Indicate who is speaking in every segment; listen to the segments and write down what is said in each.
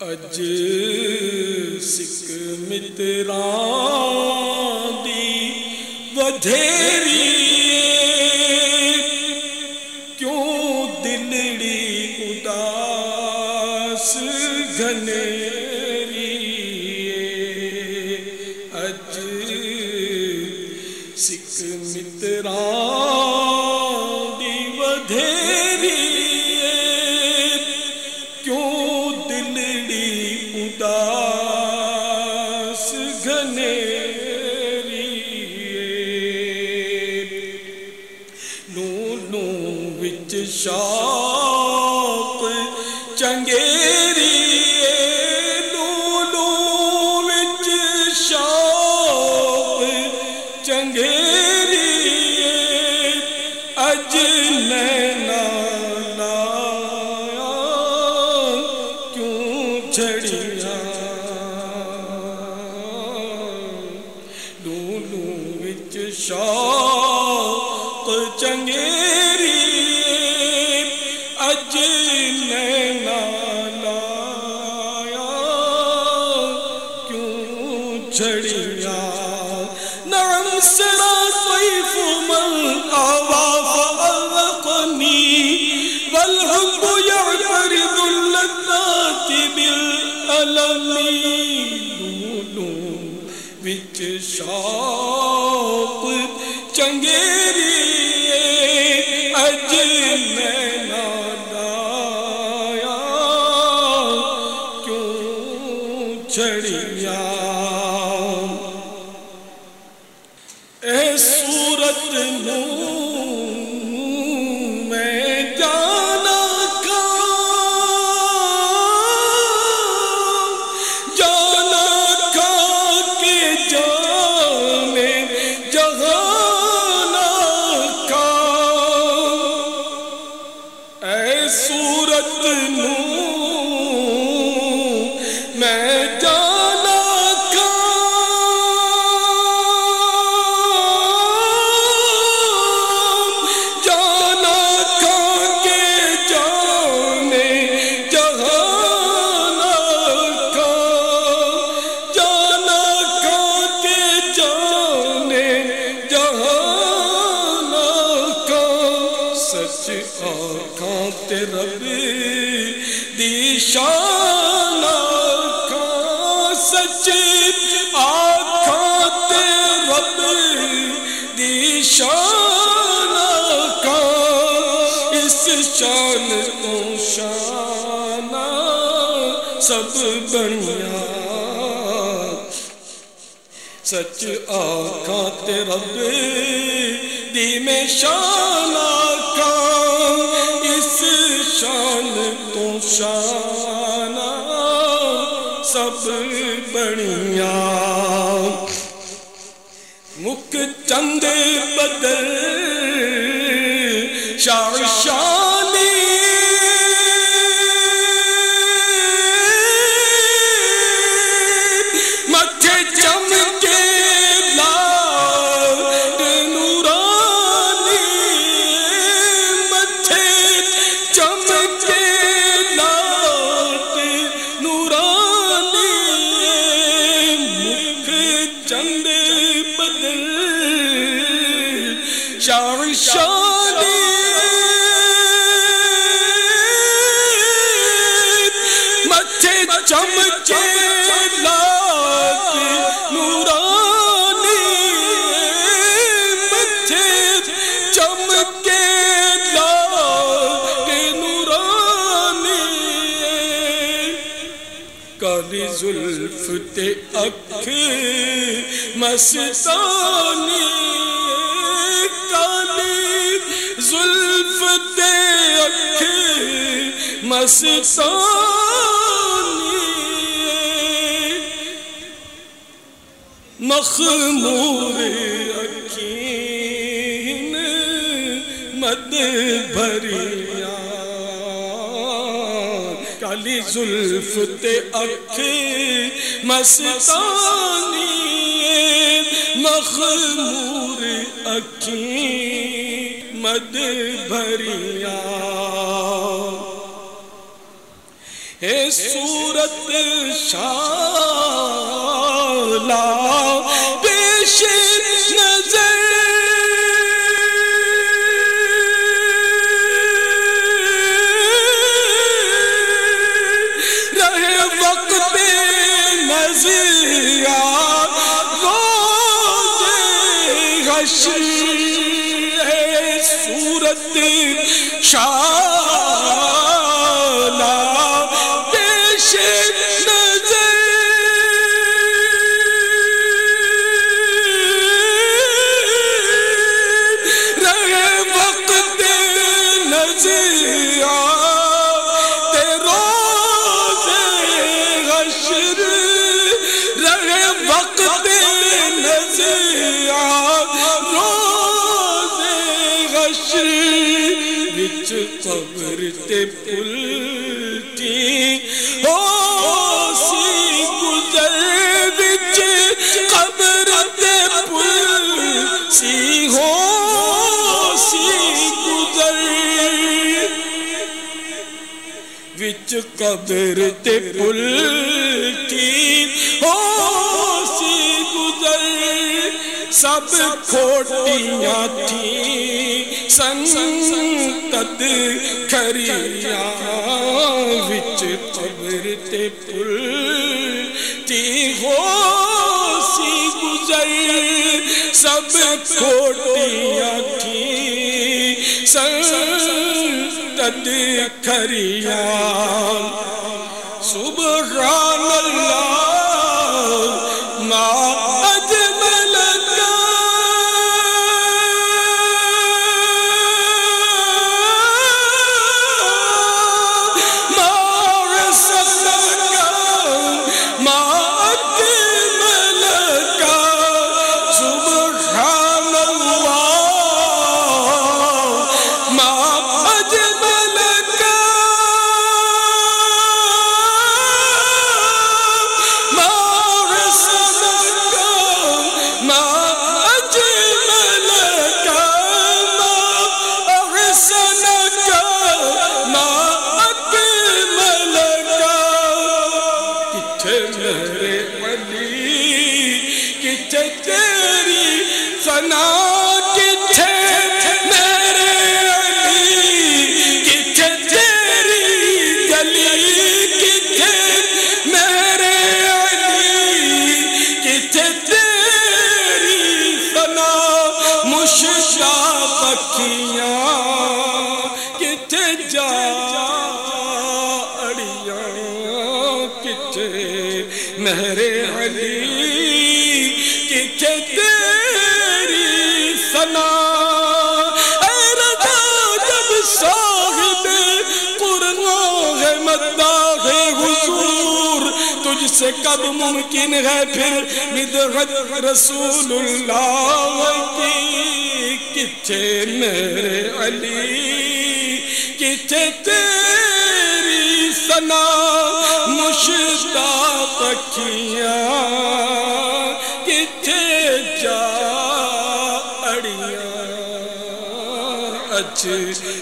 Speaker 1: اج سکھ مترا دی ودھیری گھنیری چنگیری نو وچ چنگیری اج چنگیری اج نینا کیوں چھڑیا نعم سرا طيف من آوا فأغقني والحب يعترض اللذات بالألم لولو وچ سب بنیا سچ آکھاں تے رب دی میں شان آکھاں اس شان تو شان سب بڑیا مک چند بدل چمچے لات نورانی مچھے چمکے لات نورانی کالی زلف تے اکھ مستانی کالی زلف تے اکھ مستانی مخمور اکین مد بھریا کالی زلف تے اکھ مستانی مخمور اکین مد بھریا ہے صورت شالا پیش نظر۔ رہے وقت نظریا روز حشر ہے صورت شالا قبر تے پلٹی ہو سی گزر وچ قبر تے پل وچ قبر تے پل کی ہو سی گزر سب کھوٹیاں تھی سن تد کھریا وچ قبر تے پل تی ہو سی گزر سب کھوٹیاں تھی کھریاں کتھے جا اڑیاں کتھے میرے علی کتھے تیری ثنا اے رضا جب صاحب قرآن ہے مداح حضور تجھ سے کب ممکن ہے پھر مدحت رسول اللہ کی کتھے میرے علی کتھے تیری سنا مشتاق اکھیاں کتھے جا اڑیاں۔ اچھ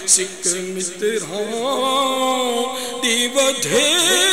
Speaker 1: سکھ متر ہوں دیو دھیر